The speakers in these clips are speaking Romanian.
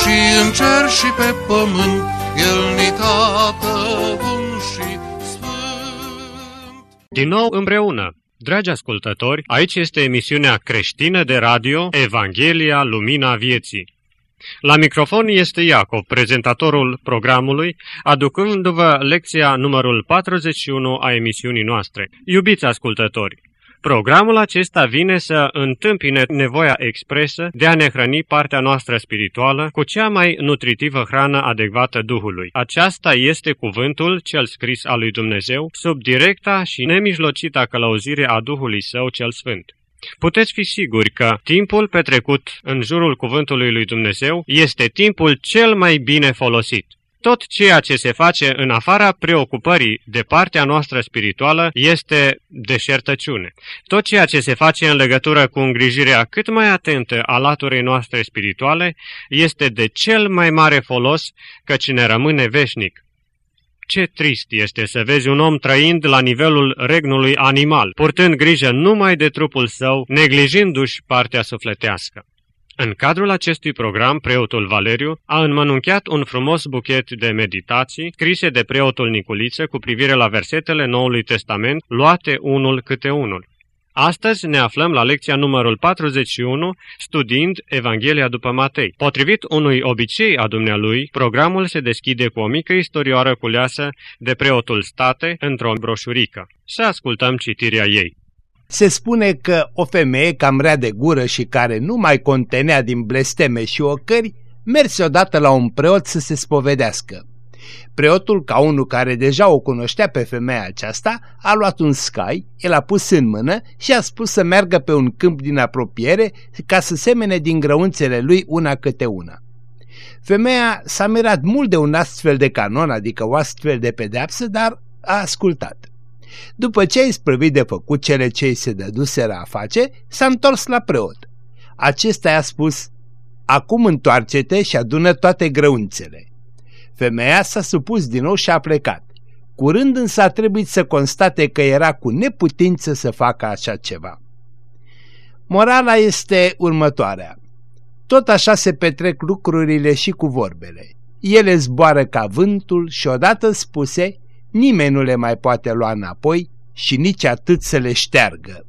și în cer și pe pământ, El ni tată bun și sfânt. Din nou împreună Dragi ascultători, aici este emisiunea creștină de radio Evanghelia Lumina Vieții. La microfon este Iacob, prezentatorul programului, aducându-vă lecția numărul 41 a emisiunii noastre. Iubiți ascultători, Programul acesta vine să întâmpine nevoia expresă de a ne hrăni partea noastră spirituală cu cea mai nutritivă hrană adecvată Duhului. Aceasta este cuvântul cel scris al lui Dumnezeu sub directa și nemijlocita călăuzire a Duhului Său cel Sfânt. Puteți fi siguri că timpul petrecut în jurul cuvântului lui Dumnezeu este timpul cel mai bine folosit. Tot ceea ce se face în afara preocupării de partea noastră spirituală este deșertăciune. Tot ceea ce se face în legătură cu îngrijirea cât mai atentă a laturii noastre spirituale este de cel mai mare folos căci ne rămâne veșnic. Ce trist este să vezi un om trăind la nivelul regnului animal, purtând grijă numai de trupul său, neglijindu-și partea sufletească. În cadrul acestui program, preotul Valeriu a înmănunchiat un frumos buchet de meditații scrise de preotul Niculiță cu privire la versetele Noului Testament, luate unul câte unul. Astăzi ne aflăm la lecția numărul 41, studiind Evanghelia după Matei. Potrivit unui obicei a dumnealui, programul se deschide cu o mică istorioară culeasă de preotul state într-o broșurică. Să ascultăm citirea ei. Se spune că o femeie cam rea de gură și care nu mai contenea din blesteme și ocări, merse odată la un preot să se spovedească. Preotul, ca unul care deja o cunoștea pe femeia aceasta, a luat un scai, el a pus în mână și a spus să meargă pe un câmp din apropiere ca să semene din grăunțele lui una câte una. Femeia s-a mirat mult de un astfel de canon, adică o astfel de pedeapsă, dar a ascultat. După ce ai sprăvit de făcut cele ce îi se dăduseră a face, s-a întors la preot. Acesta i-a spus, acum întoarce-te și adună toate grăunțele. Femeia s-a supus din nou și a plecat. Curând însă a trebuit să constate că era cu neputință să facă așa ceva. Morala este următoarea. Tot așa se petrec lucrurile și cu vorbele. Ele zboară ca vântul și odată spuse, nimeni nu le mai poate lua înapoi și nici atât să le șteargă.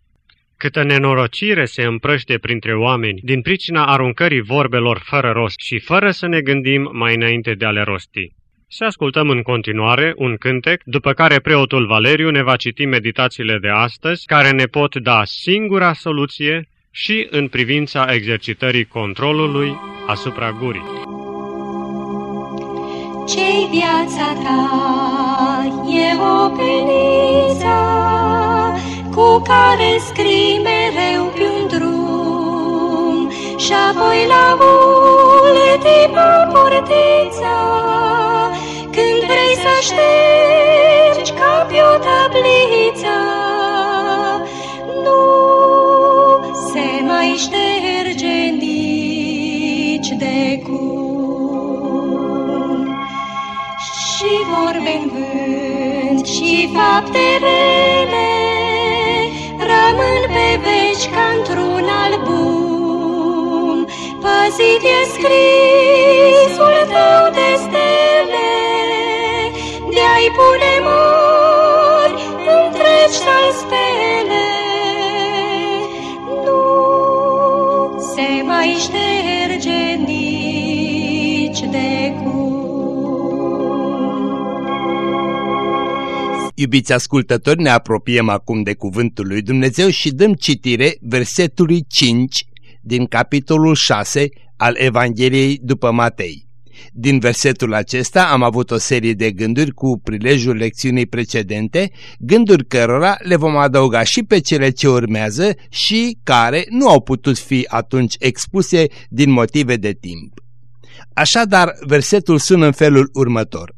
Câtă nenorocire se împrăște printre oameni din pricina aruncării vorbelor fără rost și fără să ne gândim mai înainte de a le rosti. Să ascultăm în continuare un cântec, după care preotul Valeriu ne va citi meditațiile de astăzi, care ne pot da singura soluție și în privința exercitării controlului asupra gurii. Ce-i viața ta? E o peniță cu care scrii mereu pe un drum. Și apoi la ultima portiță când vrei să ștergi ca pe o tabliță nu se mai șterge fapte rele rămân pe veci ca într-un album. Păzit e scrisul tău de stele, de-ai pune mori întregi să stele. Iubiți ascultători, ne apropiem acum de cuvântul lui Dumnezeu și dăm citire versetului 5 din capitolul 6 al Evangheliei după Matei. Din versetul acesta am avut o serie de gânduri cu prilejul lecțiunii precedente, gânduri cărora le vom adăuga și pe cele ce urmează și care nu au putut fi atunci expuse din motive de timp. Așadar, versetul sună în felul următor.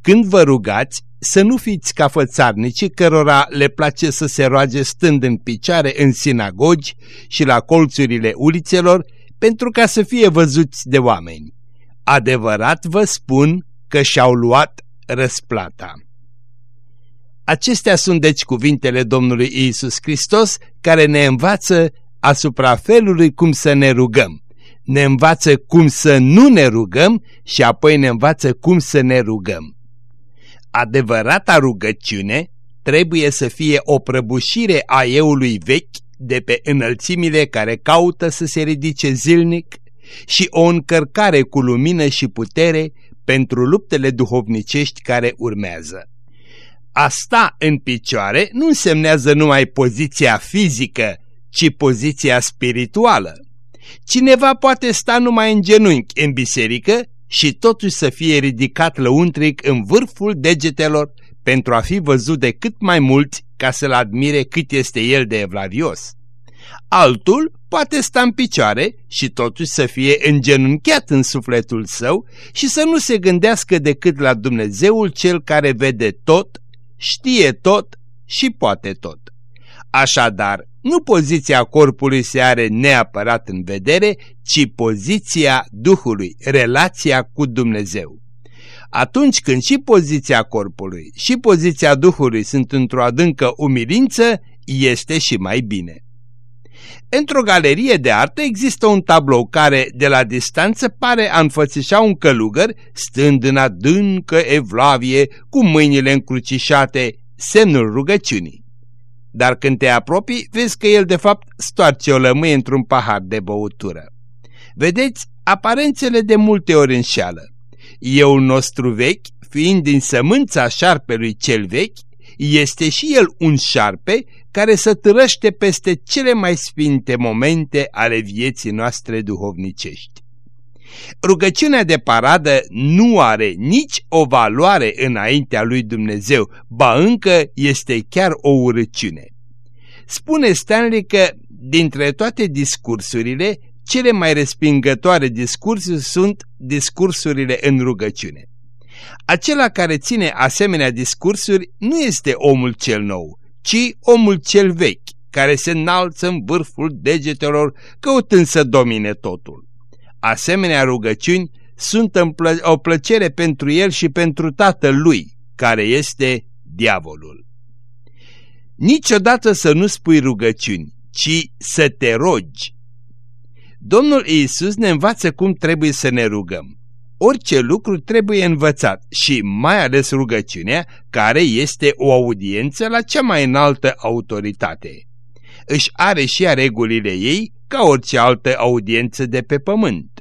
Când vă rugați, să nu fiți ca fățarnicii cărora le place să se roage stând în picioare în sinagogi și la colțurile ulițelor pentru ca să fie văzuți de oameni. Adevărat vă spun că și-au luat răsplata. Acestea sunt deci cuvintele Domnului Iisus Hristos care ne învață asupra felului cum să ne rugăm. Ne învață cum să nu ne rugăm și apoi ne învață cum să ne rugăm. Adevărata rugăciune trebuie să fie o prăbușire a eului vechi de pe înălțimile care caută să se ridice zilnic și o încărcare cu lumină și putere pentru luptele duhovnicești care urmează. A sta în picioare nu însemnează numai poziția fizică, ci poziția spirituală. Cineva poate sta numai în genunchi în biserică și totuși să fie ridicat lăuntric în vârful degetelor pentru a fi văzut de cât mai mulți ca să-l admire cât este el de evlavios. Altul poate sta în picioare și totuși să fie îngenunchiat în sufletul său și să nu se gândească decât la Dumnezeul cel care vede tot, știe tot și poate tot. Așadar, nu poziția corpului se are neapărat în vedere, ci poziția Duhului, relația cu Dumnezeu. Atunci când și poziția corpului și poziția Duhului sunt într-o adâncă umilință, este și mai bine. Într-o galerie de artă există un tablou care, de la distanță, pare a înfățișa un călugăr stând în adâncă evlavie, cu mâinile încrucișate, semnul rugăciunii. Dar când te apropii, vezi că el de fapt stoarce o lămâie într-un pahar de băutură. Vedeți, aparențele de multe ori înșeală. Eu nostru vechi, fiind din sămânța șarpelui cel vechi, este și el un șarpe care să târăște peste cele mai sfinte momente ale vieții noastre duhovnicești. Rugăciunea de paradă nu are nici o valoare înaintea lui Dumnezeu, ba încă este chiar o urăciune. Spune Stanley că dintre toate discursurile, cele mai respingătoare discursuri sunt discursurile în rugăciune. Acela care ține asemenea discursuri nu este omul cel nou, ci omul cel vechi, care se înalță în vârful degetelor căutând să domine totul. Asemenea rugăciuni sunt o plăcere pentru el și pentru tatăl lui, care este diavolul. Niciodată să nu spui rugăciuni, ci să te rogi. Domnul Iisus ne învață cum trebuie să ne rugăm. Orice lucru trebuie învățat și mai ales rugăciunea, care este o audiență la cea mai înaltă autoritate. Își are și ea regulile ei ca orice altă audiență de pe pământ.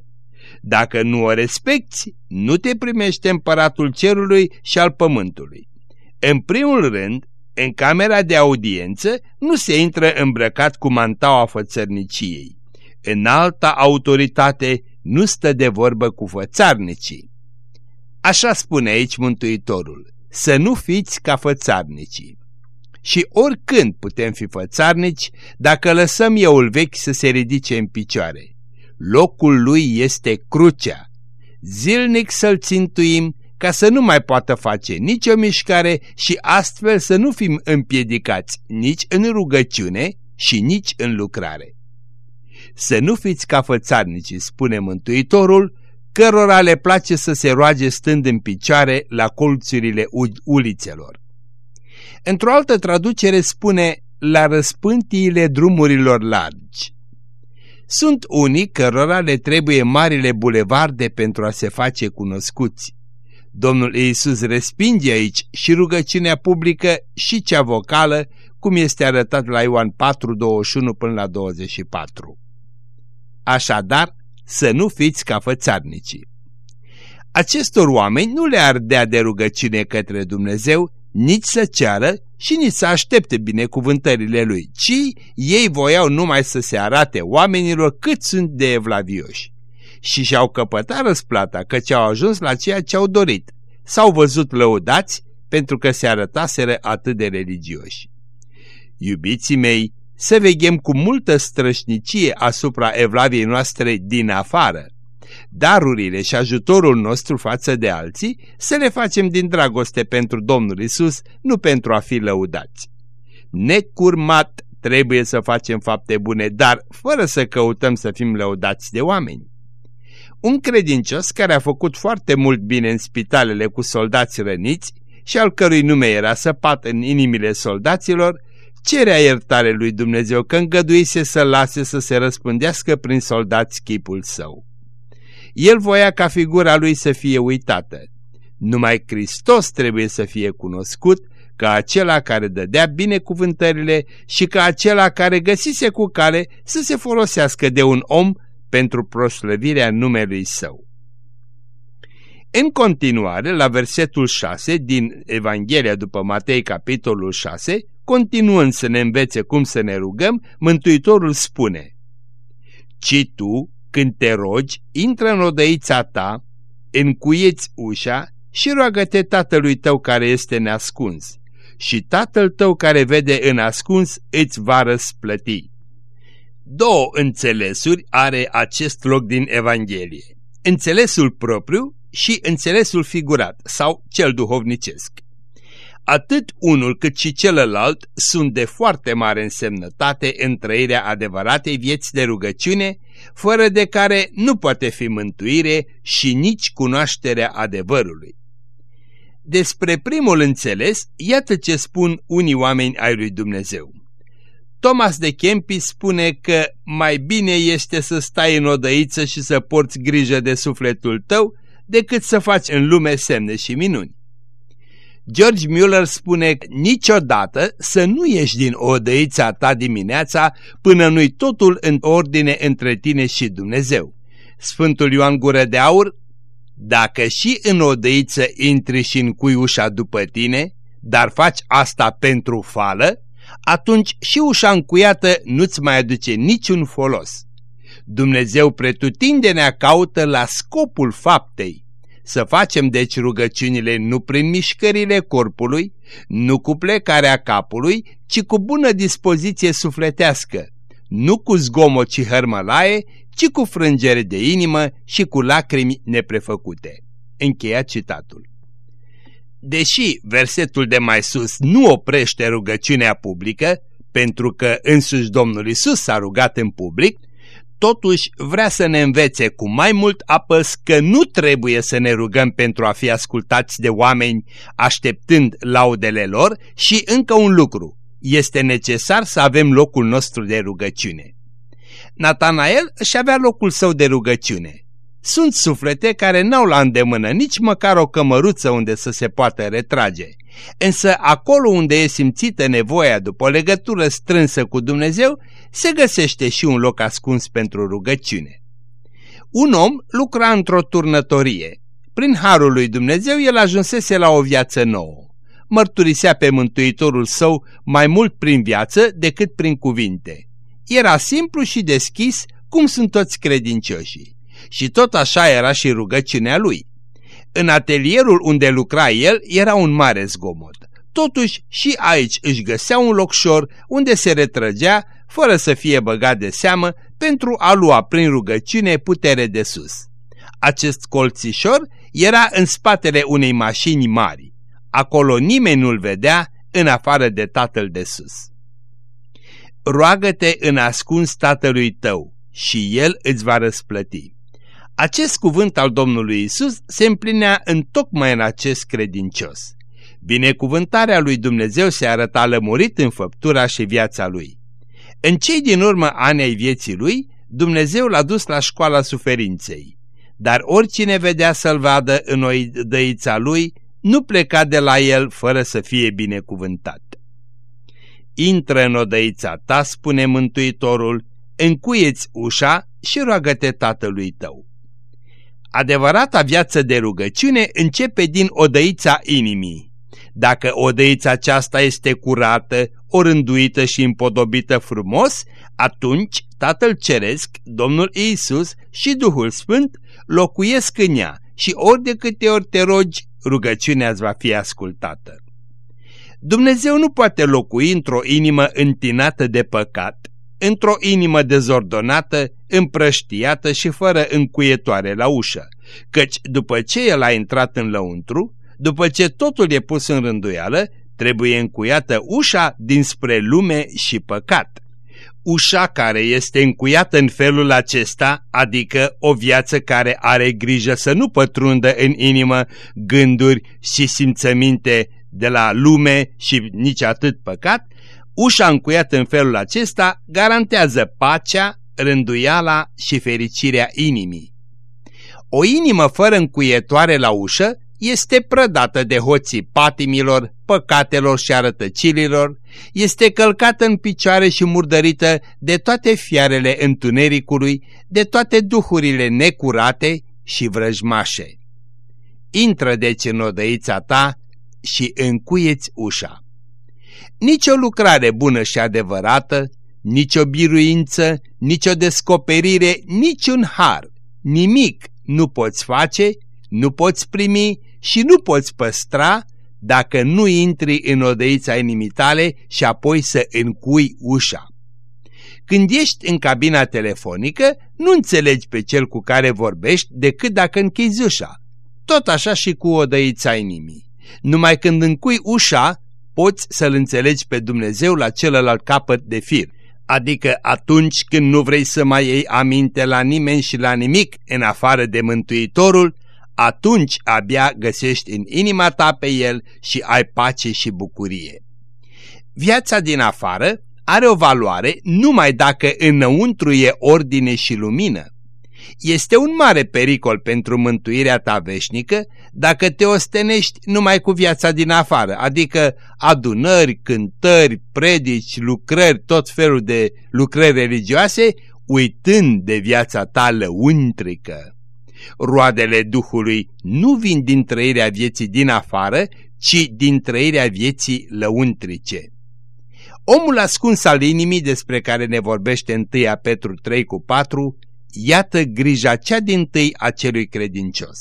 Dacă nu o respecti, nu te primește împăratul cerului și al pământului. În primul rând, în camera de audiență nu se intră îmbrăcat cu mantaua fățărniciei. În alta autoritate nu stă de vorbă cu fățarnicii. Așa spune aici Mântuitorul, să nu fiți ca fățarnicii. Și oricând putem fi fățarnici dacă lăsăm euul vechi să se ridice în picioare locul lui este crucea. Zilnic să-l țintuim ca să nu mai poată face nicio mișcare și astfel să nu fim împiedicați nici în rugăciune și nici în lucrare. Să nu fiți ca fățarnicii, spune Mântuitorul, cărora le place să se roage stând în picioare la colțurile ulițelor. Într-o altă traducere spune la răspântiile drumurilor largi. Sunt unii cărora le trebuie marile bulevarde pentru a se face cunoscuți. Domnul Iisus respinge aici și rugăciunea publică și cea vocală, cum este arătat la Ioan 4, 21 până la 24. Așadar, să nu fiți ca fățarnicii. Acestor oameni nu le ardea de rugăciune către Dumnezeu, nici să ceară și nici să aștepte binecuvântările lui, ci ei voiau numai să se arate oamenilor cât sunt de evlavioși. Și și-au căpătat răsplata căci au ajuns la ceea ce au dorit. S-au văzut lăudați pentru că se arătaseră atât de religioși. Iubiții mei, să veghem cu multă strășnicie asupra evlaviei noastre din afară, darurile și ajutorul nostru față de alții, să le facem din dragoste pentru Domnul Isus, nu pentru a fi lăudați. Necurmat trebuie să facem fapte bune, dar fără să căutăm să fim lăudați de oameni. Un credincios care a făcut foarte mult bine în spitalele cu soldați răniți și al cărui nume era săpat în inimile soldaților, cerea iertare lui Dumnezeu că îngăduise să lase să se răspândească prin soldați chipul său. El voia ca figura lui să fie uitată. Numai Hristos trebuie să fie cunoscut ca acela care dădea binecuvântările și ca acela care găsise cu care să se folosească de un om pentru proslăvirea numelui său. În continuare, la versetul 6 din Evanghelia după Matei, capitolul 6, continuând să ne învețe cum să ne rugăm, Mântuitorul spune Ci tu, când te rogi, intră în odăița ta, încuieți ușa și roagă-te tatălui tău care este neascuns și tatăl tău care vede în ascuns îți va răsplăti. Două înțelesuri are acest loc din Evanghelie. Înțelesul propriu și înțelesul figurat sau cel duhovnicesc. Atât unul cât și celălalt sunt de foarte mare însemnătate în trăirea adevăratei vieți de rugăciune, fără de care nu poate fi mântuire și nici cunoașterea adevărului. Despre primul înțeles, iată ce spun unii oameni ai lui Dumnezeu. Thomas de Kempis spune că mai bine este să stai în odăiță și să porți grijă de sufletul tău decât să faci în lume semne și minuni. George Mueller spune niciodată să nu ieși din odăița ta dimineața până nu-i totul în ordine între tine și Dumnezeu. Sfântul Ioan Gură de Aur, dacă și în odăiță intri și încui ușa după tine, dar faci asta pentru fală, atunci și ușa încuiată nu-ți mai aduce niciun folos. Dumnezeu pretutindenea caută la scopul faptei. Să facem deci rugăciunile nu prin mișcările corpului, nu cu plecarea capului, ci cu bună dispoziție sufletească, nu cu zgomot și hărmălaie, ci cu frângere de inimă și cu lacrimi neprefăcute. Încheia citatul. Deși versetul de mai sus nu oprește rugăciunea publică, pentru că însuși Domnul Isus s-a rugat în public, totuși vrea să ne învețe cu mai mult apăs că nu trebuie să ne rugăm pentru a fi ascultați de oameni așteptând laudele lor și încă un lucru, este necesar să avem locul nostru de rugăciune. Natanael își avea locul său de rugăciune. Sunt suflete care n-au la îndemână nici măcar o cămăruță unde să se poată retrage, însă acolo unde e simțită nevoia după o legătură strânsă cu Dumnezeu, se găsește și un loc ascuns pentru rugăciune. Un om lucra într-o turnătorie. Prin harul lui Dumnezeu el ajunsese la o viață nouă. Mărturisea pe Mântuitorul său mai mult prin viață decât prin cuvinte. Era simplu și deschis, cum sunt toți credincioșii și tot așa era și rugăciunea lui. În atelierul unde lucra el era un mare zgomot. Totuși și aici își găsea un locșor unde se retrăgea fără să fie băgat de seamă pentru a lua prin rugăciune putere de sus. Acest colțișor era în spatele unei mașini mari. Acolo nimeni nu-l vedea în afară de tatăl de sus. Roagă-te în ascuns tatălui tău și el îți va răsplăti. Acest cuvânt al Domnului Isus se împlinea în tocmai în acest credincios. Binecuvântarea lui Dumnezeu se arăta lămurit în făptura și viața lui. În cei din urmă ani ai vieții lui, Dumnezeu l-a dus la școala suferinței. Dar oricine vedea să-l vadă în dăița lui, nu pleca de la el fără să fie binecuvântat. Intră în odăița ta, spune Mântuitorul, încuieți ușa și roagă-te tatălui tău. Adevărata viață de rugăciune începe din odăița inimii. Dacă odăița aceasta este curată, orânduită și împodobită frumos, atunci Tatăl Ceresc, Domnul Iisus și Duhul Sfânt locuiesc în ea și ori de câte ori te rogi, rugăciunea îți va fi ascultată. Dumnezeu nu poate locui într-o inimă întinată de păcat, într-o inimă dezordonată, împrăștiată și fără încuietoare la ușă, căci după ce el a intrat în lăuntru, după ce totul e pus în rânduială, trebuie încuiată ușa dinspre lume și păcat. Ușa care este încuiată în felul acesta, adică o viață care are grijă să nu pătrundă în inimă gânduri și simțăminte de la lume și nici atât păcat, ușa încuiată în felul acesta garantează pacea, rânduiala și fericirea inimii. O inimă fără încuietoare la ușă este prădată de hoții patimilor, păcatelor și arătăcililor, este călcată în picioare și murdărită de toate fiarele întunericului, de toate duhurile necurate și vrăjmașe. Intră deci în odăița ta și încuieți ușa. Nici o lucrare bună și adevărată, nici o biruință, nici o descoperire, nici un har, nimic nu poți face, nu poți primi și nu poți păstra dacă nu intri în odăița inimii tale și apoi să încui ușa. Când ești în cabina telefonică, nu înțelegi pe cel cu care vorbești decât dacă închizi ușa. Tot așa și cu odăița inimii. Numai când încui ușa, poți să-L înțelegi pe Dumnezeu la celălalt capăt de fir, adică atunci când nu vrei să mai iei aminte la nimeni și la nimic în afară de Mântuitorul, atunci abia găsești în inima ta pe El și ai pace și bucurie. Viața din afară are o valoare numai dacă înăuntru e ordine și lumină. Este un mare pericol pentru mântuirea ta veșnică dacă te ostenești numai cu viața din afară, adică adunări, cântări, predici, lucrări, tot felul de lucrări religioase, uitând de viața ta lăuntrică. Roadele Duhului nu vin din trăirea vieții din afară, ci din trăirea vieții lăuntrice. Omul ascuns al inimii despre care ne vorbește 1 Petru 3 cu 4, iată grija cea din tâi a celui credincios.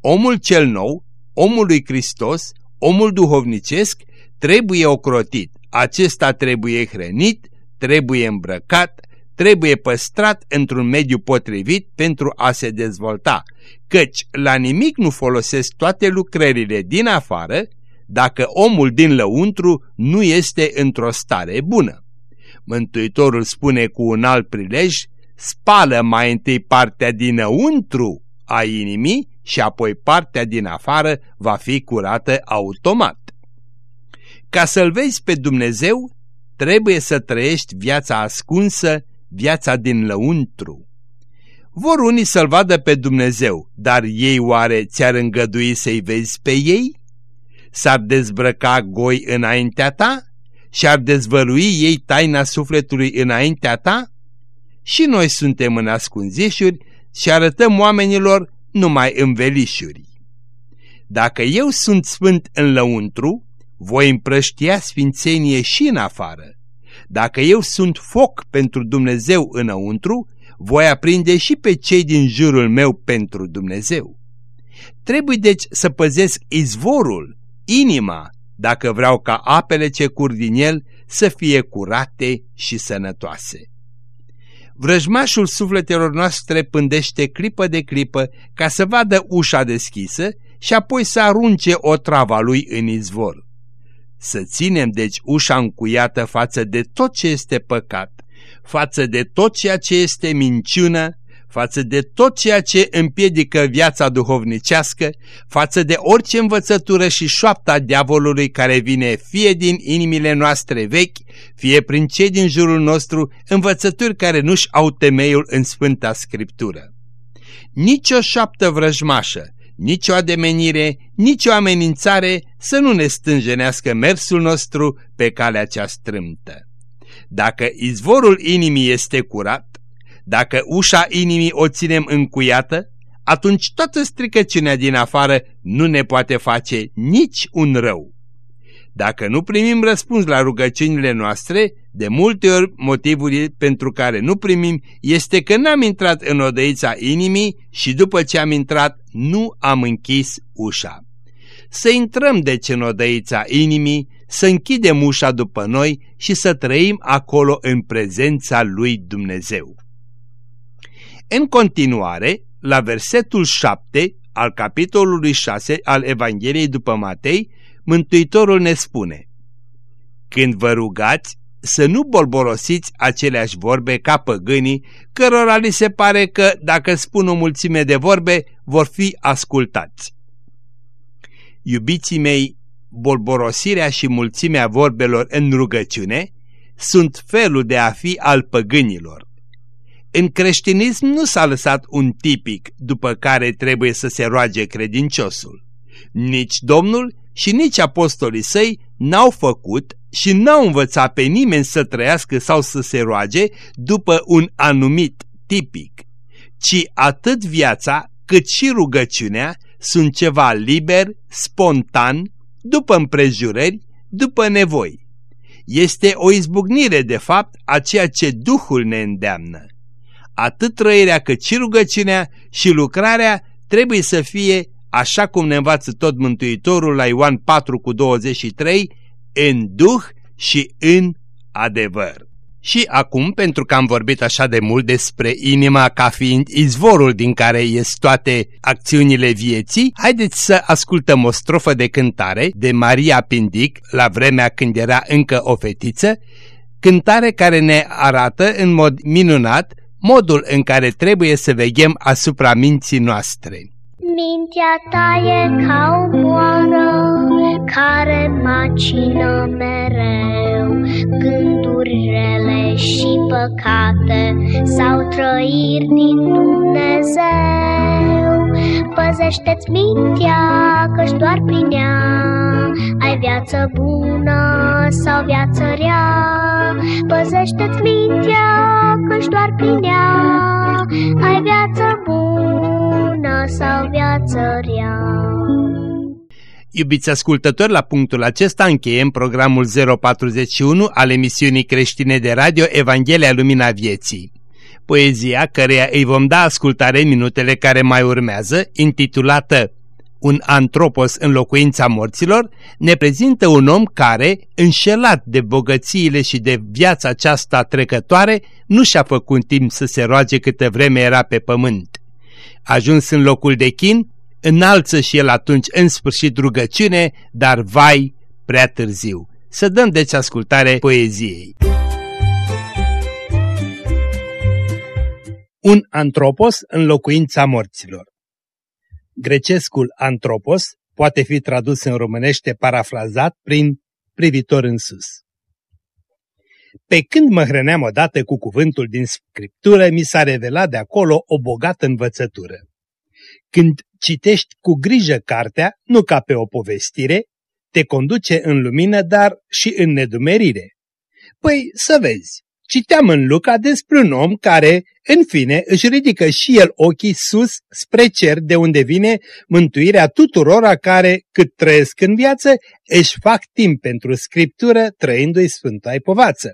Omul cel nou, omul lui Hristos, omul duhovnicesc, trebuie ocrotit, acesta trebuie hrănit, trebuie îmbrăcat, trebuie păstrat într-un mediu potrivit pentru a se dezvolta, căci la nimic nu folosesc toate lucrările din afară dacă omul din lăuntru nu este într-o stare bună. Mântuitorul spune cu un alt prilej, spală mai întâi partea dinăuntru a inimii și apoi partea din afară va fi curată automat. Ca să-L vezi pe Dumnezeu, trebuie să trăiești viața ascunsă viața din lăuntru. Vor unii să-L vadă pe Dumnezeu, dar ei oare ți-ar îngădui să-i vezi pe ei? S-ar dezbrăca goi înaintea ta? Și-ar dezvălui ei taina sufletului înaintea ta? Și noi suntem în ascunzișuri și arătăm oamenilor numai învelișuri. Dacă eu sunt sfânt în lăuntru, voi împrăștia sfințenie și în afară. Dacă eu sunt foc pentru Dumnezeu înăuntru, voi aprinde și pe cei din jurul meu pentru Dumnezeu. Trebuie deci să păzesc izvorul, inima, dacă vreau ca apele ce cur din el să fie curate și sănătoase. Vrăjmașul sufletelor noastre pândește clipă de clipă ca să vadă ușa deschisă și apoi să arunce o travă lui în izvor. Să ținem deci ușa încuiată față de tot ce este păcat, față de tot ceea ce este minciună, față de tot ceea ce împiedică viața duhovnicească, față de orice învățătură și șoapta diavolului care vine fie din inimile noastre vechi, fie prin cei din jurul nostru, învățături care nu-și au temeiul în Sfânta Scriptură. Nici o șoaptă vrăjmașă, nici o ademenire, nici o amenințare să nu ne stânjenească mersul nostru pe calea cea strâmtă. Dacă izvorul inimii este curat, dacă ușa inimii o ținem încuiată, atunci toată stricăciunea din afară nu ne poate face nici un rău. Dacă nu primim răspuns la rugăciunile noastre, de multe ori motivul pentru care nu primim este că n-am intrat în odăița inimii și după ce am intrat nu am închis ușa. să intrăm de cenodăița inimii, să închidem ușa după noi și să trăim acolo în prezența lui Dumnezeu. În continuare, la versetul 7 al capitolului 6 al Evangheliei după Matei, Mântuitorul ne spune Când vă rugați, să nu bolborosiți aceleași vorbe ca păgânii, cărora li se pare că, dacă spun o mulțime de vorbe, vor fi ascultați. Iubiții mei, bolborosirea și mulțimea vorbelor în rugăciune sunt felul de a fi al păgânilor. În creștinism nu s-a lăsat un tipic după care trebuie să se roage credinciosul. Nici Domnul și nici apostolii săi n-au făcut și n-au învățat pe nimeni să trăiască sau să se roage după un anumit tipic, ci atât viața cât și rugăciunea sunt ceva liber, spontan, după împrejurări, după nevoi. Este o izbucnire, de fapt, a ceea ce Duhul ne îndeamnă. Atât trăirea cât și rugăciunea și lucrarea trebuie să fie, așa cum ne învață tot Mântuitorul la Ioan 4 cu 23, în Duh și în adevăr. Și acum, pentru că am vorbit așa de mult despre inima ca fiind izvorul din care ies toate acțiunile vieții, haideți să ascultăm o strofă de cântare de Maria Pindic, la vremea când era încă o fetiță, cântare care ne arată în mod minunat modul în care trebuie să veghem asupra minții noastre. Mintea ta e ca o moară care macină mereu Gânduri rele și păcate sau trăiri din Dumnezeu Păzește-ți mintea că-și doar prin ea Ai viață bună sau viață rea Păzește-ți mintea că-și doar prin ea Ai viață bună sau viață rea Iubiți ascultători, la punctul acesta încheiem programul 041 al emisiunii creștine de radio Evanghelia Lumina Vieții. Poezia, căreia îi vom da ascultare minutele care mai urmează, intitulată Un antropos în locuința morților, ne prezintă un om care, înșelat de bogățiile și de viața aceasta trecătoare, nu și-a făcut timp să se roage câtă vreme era pe pământ. Ajuns în locul de chin, înalță și el atunci în sfârșit rugăciune, dar vai, prea târziu. Să dăm deci ascultare poeziei. Un antropos în locuința morților Grecescul antropos poate fi tradus în românește parafrazat prin privitor în sus. Pe când mă hrăneam odată cu cuvântul din scriptură, mi s-a revelat de acolo o bogată învățătură. Când citești cu grijă cartea, nu ca pe o povestire, te conduce în lumină, dar și în nedumerire. Păi să vezi, citeam în Luca despre un om care, în fine, își ridică și el ochii sus spre cer de unde vine mântuirea tuturora care, cât trăiesc în viață, își fac timp pentru scriptură trăindu-i Sfânta Povață.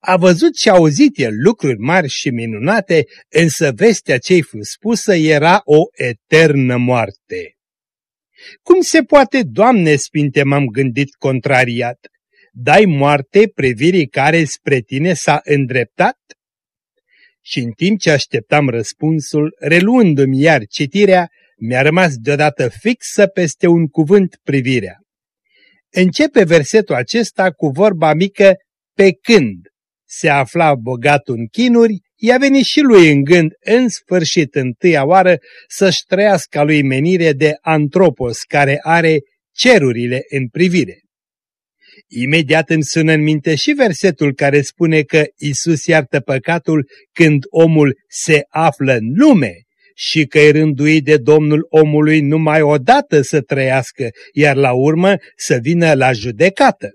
A văzut și auzit el lucruri mari și minunate, însă vestea ce-i fu spusă era o eternă moarte. Cum se poate, Doamne Sfinte, m-am gândit contrariat, dai moarte privirii care spre tine s-a îndreptat? Și în timp ce așteptam răspunsul, reluându-mi iar citirea, mi-a rămas deodată fixă peste un cuvânt privirea. Începe versetul acesta cu vorba mică pe când se afla bogat în chinuri, i-a venit și lui în gând, în sfârșit, întâia oară, să-și trăiască lui menire de antropos care are cerurile în privire. Imediat îmi sună în minte și versetul care spune că Isus iartă păcatul când omul se află în lume și că e rânduit de Domnul omului numai odată să trăiască, iar la urmă să vină la judecată.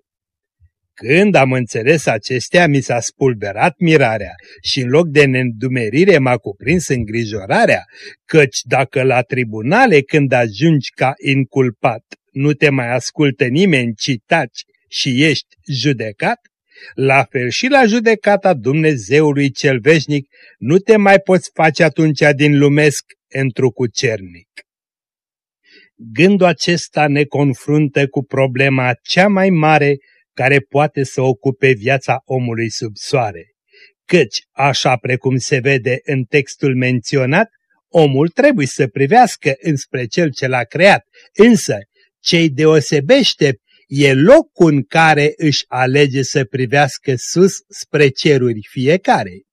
Când am înțeles acestea, mi s-a spulberat mirarea și în loc de nedumerire m-a cuprins îngrijorarea, căci dacă la tribunale când ajungi ca inculpat nu te mai ascultă nimeni, ci taci și ești judecat, la fel și la judecata Dumnezeului cel veșnic nu te mai poți face atunci din lumesc într-o cucernic. gândul acesta ne confruntă cu problema cea mai mare care poate să ocupe viața omului sub soare. Căci, așa precum se vede în textul menționat, omul trebuie să privească înspre cel ce l-a creat, însă ce-i deosebește e locul în care își alege să privească sus spre ceruri fiecare.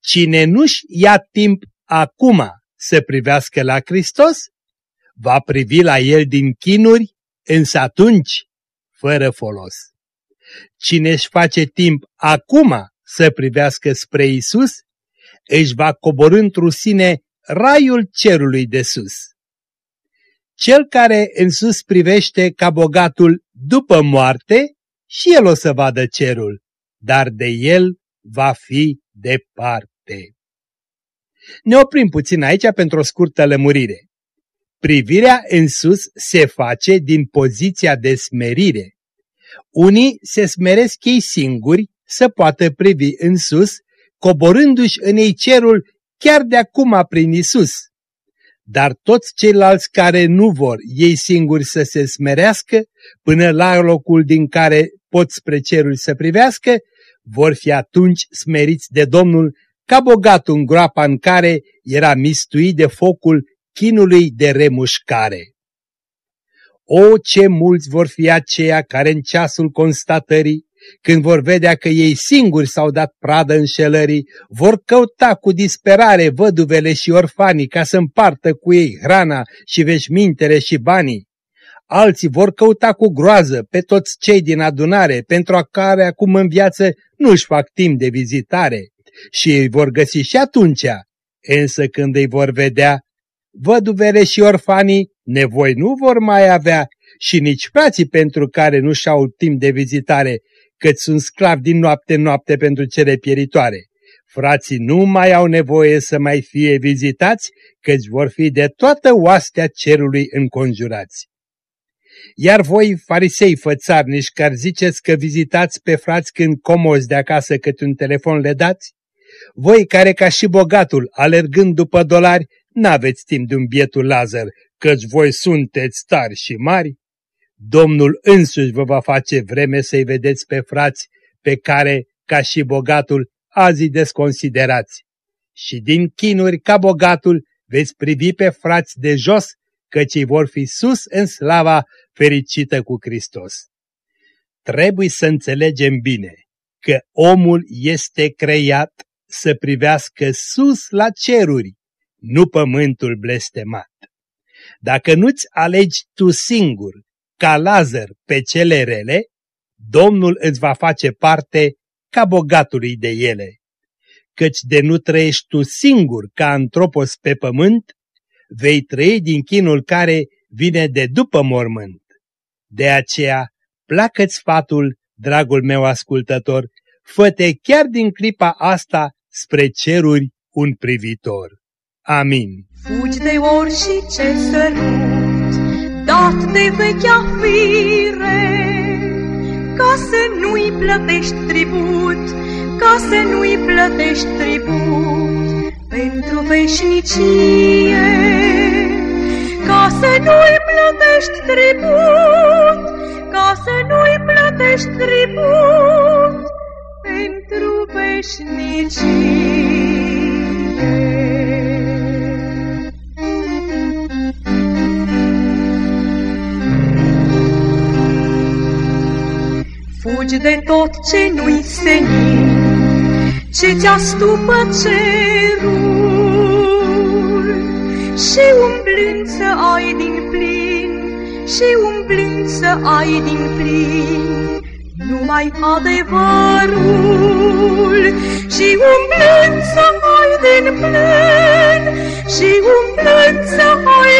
Cine nu-și ia timp acum să privească la Hristos, va privi la El din chinuri, însă atunci fără folos. Cine își face timp acum să privească spre Isus, își va coborâ într sine raiul cerului de sus. Cel care în sus privește ca bogatul după moarte, și el o să vadă cerul, dar de el va fi departe. Ne oprim puțin aici pentru o scurtă lămurire. Privirea în sus se face din poziția de smerire. Unii se smeresc ei singuri să poată privi în sus, coborându-și în ei cerul chiar de acum prin Isus. Dar toți ceilalți care nu vor ei singuri să se smerească până la locul din care pot spre cerul să privească, vor fi atunci smeriți de Domnul ca bogatul în groapa în care era mistuit de focul chinului de remușcare. O, ce mulți vor fi aceia care în ceasul constatării, când vor vedea că ei singuri s-au dat pradă înșelării, vor căuta cu disperare văduvele și orfanii ca să împartă cu ei hrana și veșmintele și banii. Alții vor căuta cu groază pe toți cei din adunare, pentru a care acum în viață nu-și fac timp de vizitare și îi vor găsi și atunci, însă când îi vor vedea, văduvele și orfanii nevoi nu vor mai avea și nici frații pentru care nu și-au timp de vizitare, cât sunt sclavi din noapte în noapte pentru cele pieritoare. Frații nu mai au nevoie să mai fie vizitați, căci vor fi de toată oastea cerului înconjurați. Iar voi, farisei fățarnici, care ziceți că vizitați pe frați când comozi de acasă cât un telefon le dați, voi care ca și bogatul, alergând după dolari, n-aveți timp de un bietul Lazar, căci voi sunteți tari și mari, Domnul însuși vă va face vreme să-i vedeți pe frați pe care, ca și bogatul, azi desconsiderați. Și din chinuri ca bogatul veți privi pe frați de jos, căci ei vor fi sus în slava fericită cu Hristos. Trebuie să înțelegem bine că omul este creat să privească sus la ceruri, nu pământul blestemat. Dacă nu-ți alegi tu singur, ca Lazar, pe cele rele, Domnul îți va face parte ca bogatului de ele. Căci de nu trăiești tu singur ca antropos pe pământ, vei trăi din chinul care vine de după mormânt. De aceea, placă-ți sfatul, dragul meu ascultător, fă chiar din clipa asta spre ceruri un privitor. Amin. Fugi de orice sărut, dat de vechea fire, ca să nu-i plătești tribut, ca să nu-i plătești tribut pentru veșnicie, ca să nu-i plătești tribut, ca să nu-i plătești tribut pentru veșnicie. Fugi de tot ce nu-i senin, ce ți stupă cerul, și umblind să ai din plin, și umblind să ai din plin, numai adevărul, și umblind să ai din plin, și umblind să ai